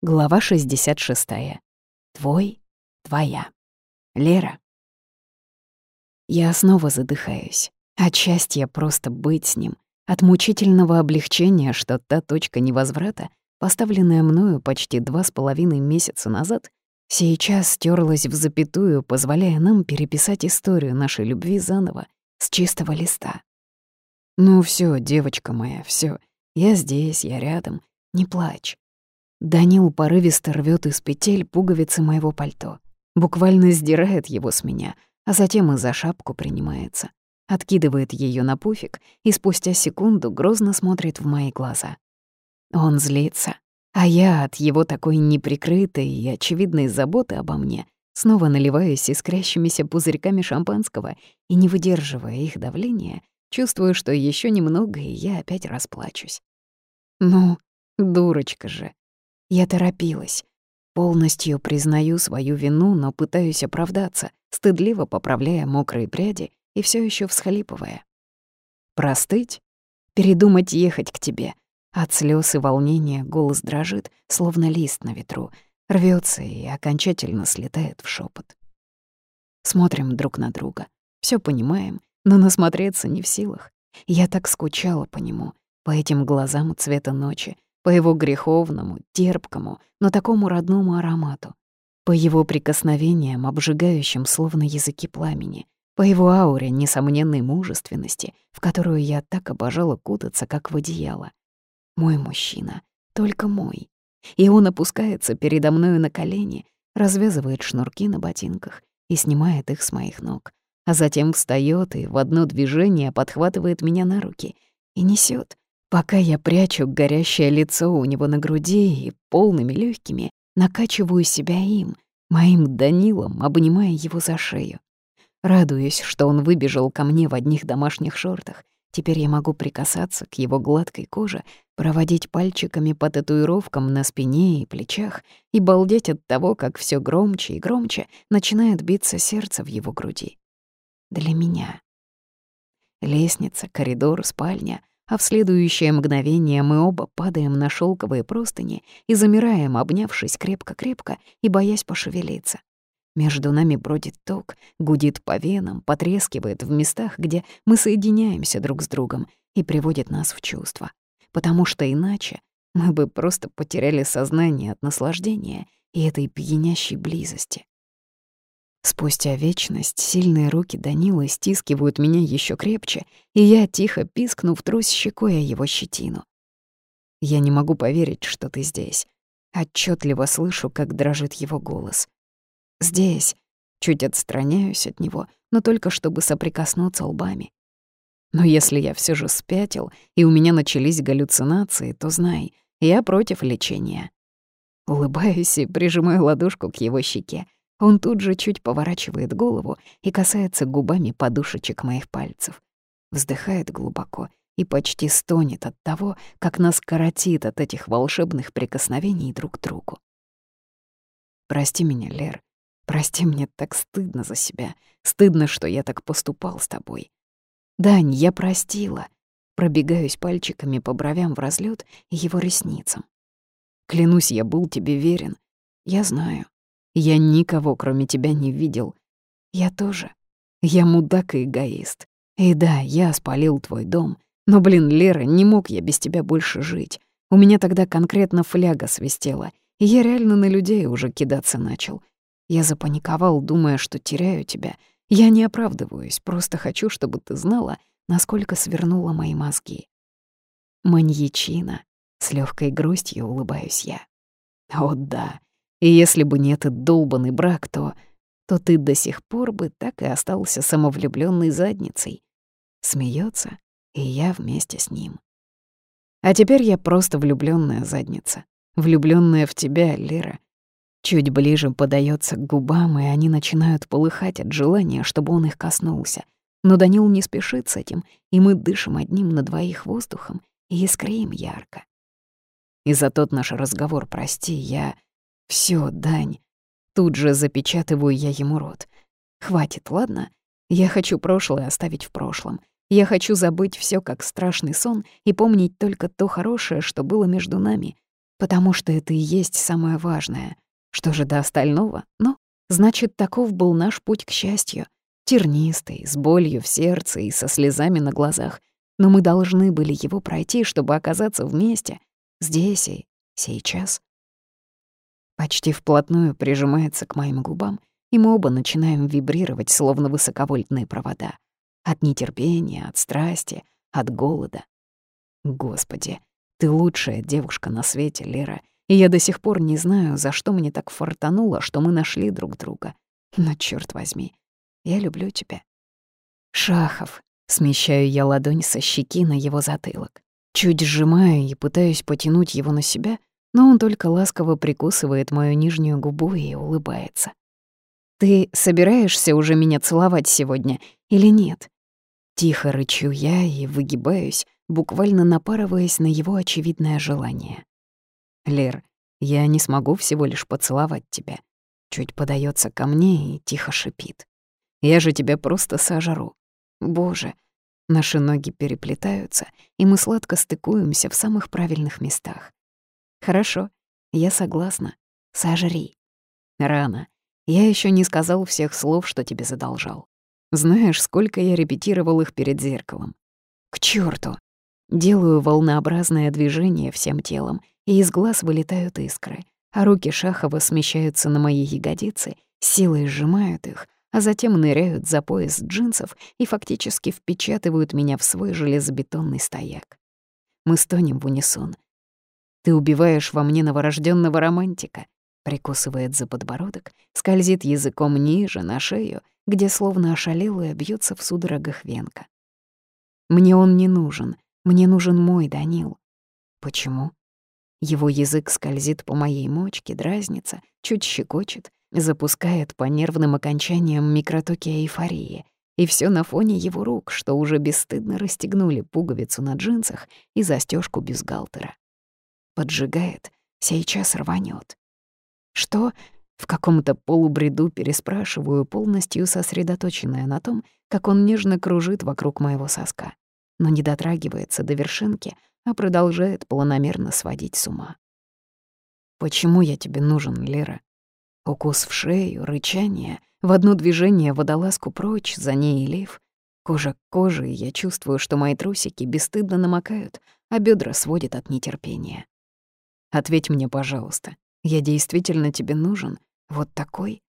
Глава 66. Твой, твоя. Лера. Я снова задыхаюсь. От счастья просто быть с ним. От мучительного облегчения, что та точка невозврата, поставленная мною почти два с половиной месяца назад, сейчас стерлась в запятую, позволяя нам переписать историю нашей любви заново, с чистого листа. Ну все, девочка моя, все. Я здесь, я рядом. Не плачь. Данил порывисто рвет из петель пуговицы моего пальто. Буквально сдирает его с меня, а затем и за шапку принимается. Откидывает ее на пуфик и спустя секунду грозно смотрит в мои глаза. Он злится, а я от его такой неприкрытой и очевидной заботы обо мне снова наливаюсь искрящимися пузырьками шампанского и, не выдерживая их давления, чувствую, что еще немного, и я опять расплачусь. Ну, дурочка же. Я торопилась. Полностью признаю свою вину, но пытаюсь оправдаться, стыдливо поправляя мокрые пряди и все еще всхлипывая. Простыть? Передумать ехать к тебе. От слез и волнения голос дрожит, словно лист на ветру, рвется и окончательно слетает в шепот. Смотрим друг на друга, все понимаем, но насмотреться не в силах. Я так скучала по нему, по этим глазам цвета ночи, по его греховному, терпкому, но такому родному аромату, по его прикосновениям, обжигающим словно языки пламени, по его ауре несомненной мужественности, в которую я так обожала кутаться, как в одеяло. Мой мужчина, только мой. И он опускается передо мною на колени, развязывает шнурки на ботинках и снимает их с моих ног, а затем встаёт и в одно движение подхватывает меня на руки и несёт, Пока я прячу горящее лицо у него на груди и полными легкими накачиваю себя им, моим Данилом, обнимая его за шею. Радуюсь, что он выбежал ко мне в одних домашних шортах. Теперь я могу прикасаться к его гладкой коже, проводить пальчиками по татуировкам на спине и плечах и балдеть от того, как все громче и громче начинает биться сердце в его груди. Для меня. Лестница, коридор, спальня — а в следующее мгновение мы оба падаем на шелковые простыни и замираем, обнявшись крепко-крепко и боясь пошевелиться. Между нами бродит ток, гудит по венам, потрескивает в местах, где мы соединяемся друг с другом и приводит нас в чувство. Потому что иначе мы бы просто потеряли сознание от наслаждения и этой пьянящей близости. Спустя вечность сильные руки Данилы стискивают меня еще крепче, и я, тихо пискнув, трусь щекой о его щетину. Я не могу поверить, что ты здесь. Отчетливо слышу, как дрожит его голос. Здесь. Чуть отстраняюсь от него, но только чтобы соприкоснуться лбами. Но если я все же спятил, и у меня начались галлюцинации, то знай, я против лечения. Улыбаюсь и прижимаю ладошку к его щеке, он тут же чуть поворачивает голову и касается губами подушечек моих пальцев. Вздыхает глубоко и почти стонет от того, как нас коротит от этих волшебных прикосновений друг к другу. «Прости меня, Лер. Прости, мне так стыдно за себя. Стыдно, что я так поступал с тобой. Дань, я простила». Пробегаюсь пальчиками по бровям в разлет и его ресницам. Клянусь, я был тебе верен. Я знаю, я никого, кроме тебя, не видел. Я тоже. Я мудак и эгоист. И да, я спалил твой дом. Но, блин, Лера, не мог я без тебя больше жить. У меня тогда конкретно фляга свистела, и я реально на людей уже кидаться начал. Я запаниковал, думая, что теряю тебя. Я не оправдываюсь, просто хочу, чтобы ты знала, насколько свернула мои мозги. Маньячина. С легкой грустью улыбаюсь я. О да, и если бы не этот долбанный брак, то... то ты до сих пор бы так и остался самовлюбленной задницей. Смеется, и я вместе с ним. А теперь я просто влюбленная задница. влюбленная в тебя, Лера. Чуть ближе подается к губам, и они начинают полыхать от желания, чтобы он их коснулся. Но Данил не спешит с этим, и мы дышим одним на двоих воздухом и искреем ярко. И за тот наш разговор, прости, я... Все, Дань. Тут же запечатываю я ему рот. Хватит, ладно? Я хочу прошлое оставить в прошлом. Я хочу забыть все как страшный сон и помнить только то хорошее, что было между нами. потому что это и есть самое важное. Что же до остального? Ну, значит, таков был наш путь к счастью. Тернистый, с болью в сердце и со слезами на глазах. Но мы должны были его пройти, чтобы оказаться вместе, здесь и сейчас. Почти вплотную прижимается к моим губам, и мы оба начинаем вибрировать, словно высоковольтные провода. От нетерпения, от страсти, от голода. Господи, ты лучшая девушка на свете, Лера, и я до сих пор не знаю, за что мне так фартануло, что мы нашли друг друга. Но черт возьми, я люблю тебя. Шахов, смещаю я ладонь со щеки на его затылок. Чуть сжимаю и пытаюсь потянуть его на себя, но он только ласково прикусывает мою нижнюю губу и улыбается. «Ты собираешься уже меня целовать сегодня или нет?» Тихо рычу я и выгибаюсь, буквально напарываясь на его очевидное желание. «Лер, я не смогу всего лишь поцеловать тебя». Чуть подается ко мне и тихо шипит. «Я же тебя просто сожру. Боже!» Наши ноги переплетаются, и мы сладко стыкуемся в самых правильных местах. «Хорошо, я согласна. Сожри». «Рано. Я еще не сказал всех слов, что тебе задолжал. Знаешь, сколько я репетировал их перед зеркалом. К черту! Делаю волнообразное движение всем телом, и из глаз вылетают искры, а руки Шахова смещаются на мои ягодицы, силой сжимают их, а затем ныряют за пояс джинсов и фактически впечатывают меня в свой железобетонный стояк. Мы стонем в унисон. «Ты убиваешь во мне новорожденного романтика», прикусывает за подбородок, скользит языком ниже, на шею, где словно ошалелая бьется в судорогах венка. «Мне он не нужен, мне нужен мой Данил». «Почему?» Его язык скользит по моей мочке, дразнится, чуть щекочет, запускает по нервным окончаниям микротоки эйфории. И все на фоне его рук, что уже бесстыдно расстегнули пуговицу на джинсах и застежку бюстгальтера. Поджигает, сейчас рванет. «Что?» В каком-то полубреду переспрашиваю, полностью сосредоточенная на том, как он нежно кружит вокруг моего соска, но не дотрагивается до вершинки, а продолжает планомерно сводить с ума. «Почему я тебе нужен, Лера?» Укус в шею, рычание, в одно движение водолазку прочь, за ней и. Кожа к коже, я чувствую, что мои трусики бесстыдно намокают, а бедра сводят от нетерпения. «Ответь мне, пожалуйста, я действительно тебе нужен? Вот такой?»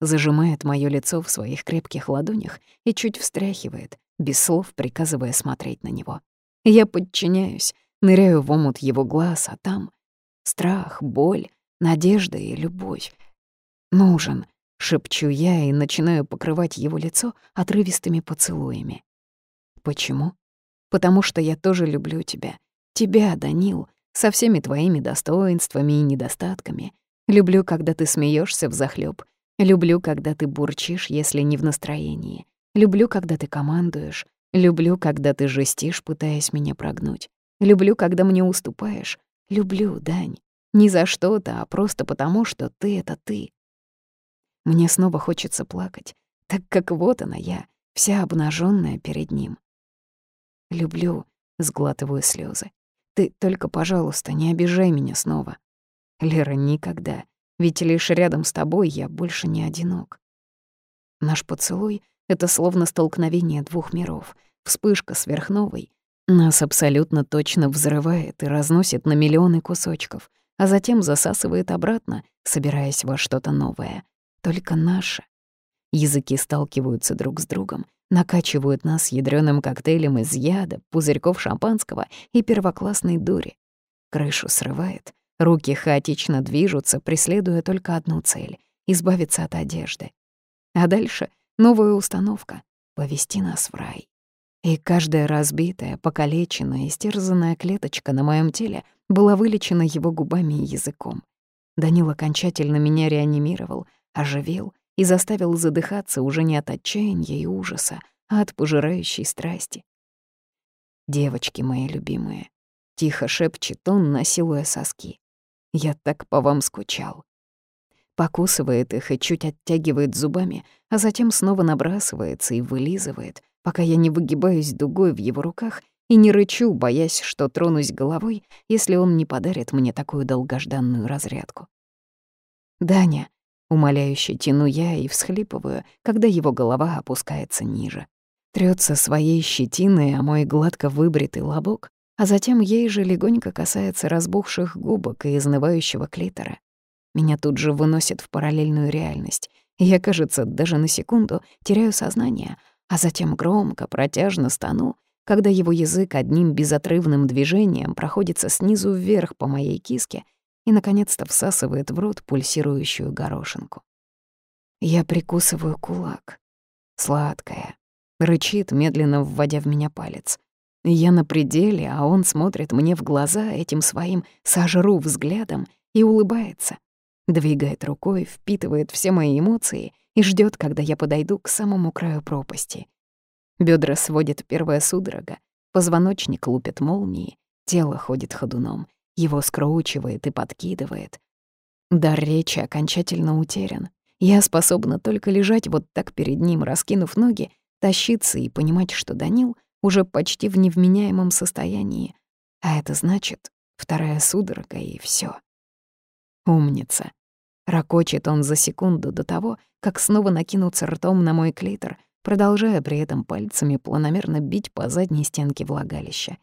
Зажимает моё лицо в своих крепких ладонях и чуть встряхивает, без слов приказывая смотреть на него. Я подчиняюсь, ныряю в омут его глаз, а там страх, боль, надежда и любовь. «Нужен», — шепчу я и начинаю покрывать его лицо отрывистыми поцелуями. «Почему?» «Потому что я тоже люблю тебя. Тебя, Данил, со всеми твоими достоинствами и недостатками. Люблю, когда ты смеешься взахлёб. Люблю, когда ты бурчишь, если не в настроении. Люблю, когда ты командуешь. Люблю, когда ты жестишь, пытаясь меня прогнуть. Люблю, когда мне уступаешь. Люблю, Дань. Не за что-то, а просто потому, что ты — это ты. Мне снова хочется плакать, так как вот она я, вся обнаженная перед ним. Люблю, сглатываю слезы. Ты только, пожалуйста, не обижай меня снова. Лера, никогда. Ведь лишь рядом с тобой я больше не одинок. Наш поцелуй — это словно столкновение двух миров. Вспышка сверхновой. Нас абсолютно точно взрывает и разносит на миллионы кусочков, а затем засасывает обратно, собираясь во что-то новое. Только наше. Языки сталкиваются друг с другом, накачивают нас ядрёным коктейлем из яда, пузырьков шампанского и первоклассной дури. Крышу срывает, руки хаотично движутся, преследуя только одну цель — избавиться от одежды. А дальше новая установка — повести нас в рай. И каждая разбитая, покалеченная, истерзанная клеточка на моем теле была вылечена его губами и языком. Данил окончательно меня реанимировал, оживил и заставил задыхаться уже не от отчаяния и ужаса, а от пожирающей страсти. «Девочки мои любимые», — тихо шепчет он, насилуя соски. «Я так по вам скучал». Покусывает их и чуть оттягивает зубами, а затем снова набрасывается и вылизывает, пока я не выгибаюсь дугой в его руках и не рычу, боясь, что тронусь головой, если он не подарит мне такую долгожданную разрядку. «Даня», — умоляюще тяну я и всхлипываю, когда его голова опускается ниже. Трётся своей щетиной, а мой гладко выбритый лобок, а затем ей же легонько касается разбухших губок и изнывающего клитора. Меня тут же выносит в параллельную реальность, я, кажется, даже на секунду теряю сознание, а затем громко, протяжно стану, когда его язык одним безотрывным движением проходится снизу вверх по моей киске и, наконец-то, всасывает в рот пульсирующую горошинку. Я прикусываю кулак. Сладкая. Рычит, медленно вводя в меня палец. Я на пределе, а он смотрит мне в глаза этим своим «сожру» взглядом и улыбается. Двигает рукой, впитывает все мои эмоции и ждет, когда я подойду к самому краю пропасти. Бедра сводит первая судорога, позвоночник лупит молнии, тело ходит ходуном, его скручивает и подкидывает. Дар речи окончательно утерян. Я способна только лежать вот так перед ним, раскинув ноги, тащиться и понимать, что Данил уже почти в невменяемом состоянии. А это значит, вторая судорога и все. Умница. Рокочет он за секунду до того, как снова накинуться ртом на мой клитор, продолжая при этом пальцами планомерно бить по задней стенке влагалища.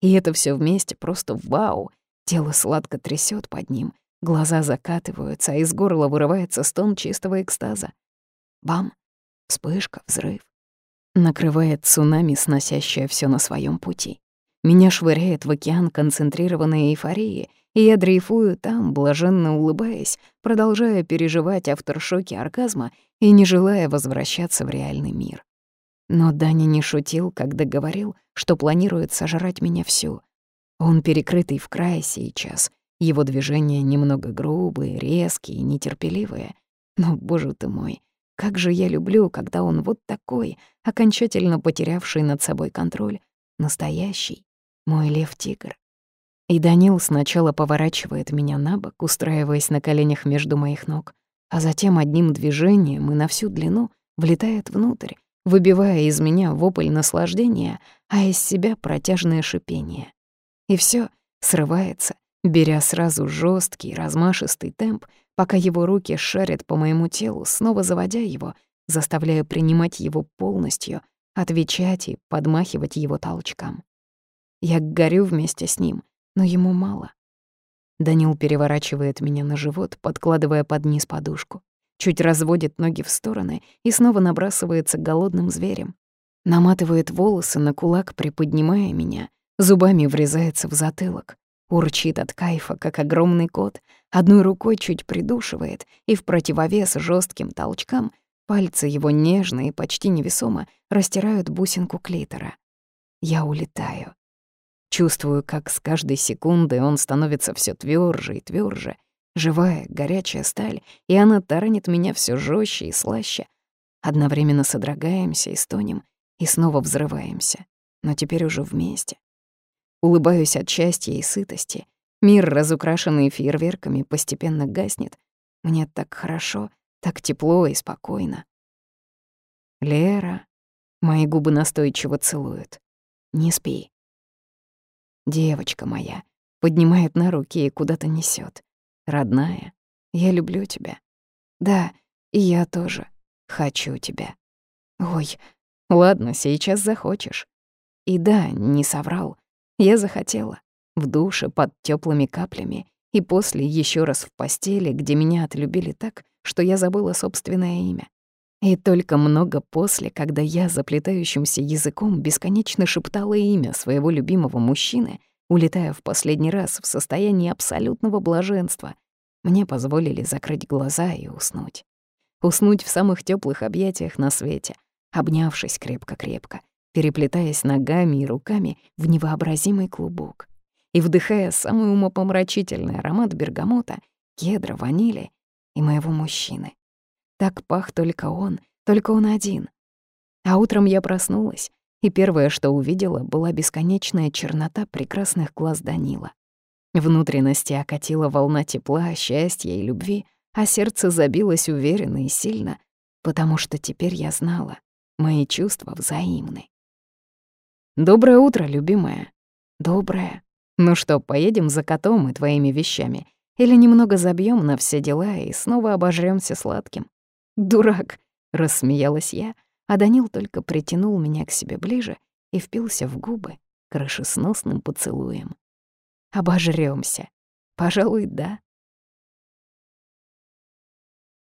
И это все вместе просто вау! Тело сладко трясет под ним, глаза закатываются, а из горла вырывается стон чистого экстаза. Бам! Вспышка, взрыв. Накрывает цунами, сносящее все на своем пути. Меня швыряет в океан концентрированной эйфории, и я дрейфую там, блаженно улыбаясь, продолжая переживать авторшоки оргазма и не желая возвращаться в реальный мир. Но Даня не шутил, когда говорил, что планирует сожрать меня всю. Он перекрытый в край сейчас, его движения немного грубые, резкие, нетерпеливые. Но, боже ты мой, как же я люблю, когда он вот такой, окончательно потерявший над собой контроль, настоящий, мой лев-тигр. И Данил сначала поворачивает меня на бок, устраиваясь на коленях между моих ног, а затем одним движением и на всю длину влетает внутрь, выбивая из меня вопль наслаждения, а из себя протяжное шипение. И все срывается, беря сразу жесткий, размашистый темп, пока его руки шарят по моему телу, снова заводя его, заставляя принимать его полностью, отвечать и подмахивать его толчкам. Я горю вместе с ним, но ему мало. Данил переворачивает меня на живот, подкладывая под низ подушку. Чуть разводит ноги в стороны и снова набрасывается голодным зверем. Наматывает волосы на кулак, приподнимая меня, зубами врезается в затылок. Урчит от кайфа, как огромный кот, одной рукой чуть придушивает, и в противовес жестким толчкам пальцы его нежно и почти невесомо растирают бусинку клитора. Я улетаю. Чувствую, как с каждой секундой он становится все тверже и тверже, живая, горячая сталь, и она таранит меня все жестче и слаще. Одновременно содрогаемся и стонем, и снова взрываемся, но теперь уже вместе. Улыбаюсь от счастья и сытости. Мир, разукрашенный фейерверками, постепенно гаснет. Мне так хорошо, так тепло и спокойно. Лера, мои губы настойчиво целуют. Не спи. Девочка моя, поднимает на руки и куда-то несет. Родная, я люблю тебя. Да, и я тоже хочу тебя. Ой, ладно, сейчас захочешь. И да, не соврал. Я захотела. В душе под теплыми каплями и после еще раз в постели, где меня отлюбили так, что я забыла собственное имя. И только много после, когда я заплетающимся языком бесконечно шептала имя своего любимого мужчины, улетая в последний раз в состоянии абсолютного блаженства, мне позволили закрыть глаза и уснуть. Уснуть в самых теплых объятиях на свете, обнявшись крепко-крепко, переплетаясь ногами и руками в невообразимый клубок и вдыхая самый умопомрачительный аромат бергамота, кедра, ванили и моего мужчины. Так пах только он, только он один. А утром я проснулась, и первое, что увидела, была бесконечная чернота прекрасных глаз Данила. Внутренности окатила волна тепла, счастья и любви, а сердце забилось уверенно и сильно, потому что теперь я знала, мои чувства взаимны. «Доброе утро, любимая». «Доброе. Ну что, поедем за котом и твоими вещами? Или немного забьем на все дела и снова обожрёмся сладким?» «Дурак», — рассмеялась я, а Данил только притянул меня к себе ближе и впился в губы крышесносным поцелуем. «Обожрёмся. Пожалуй, да».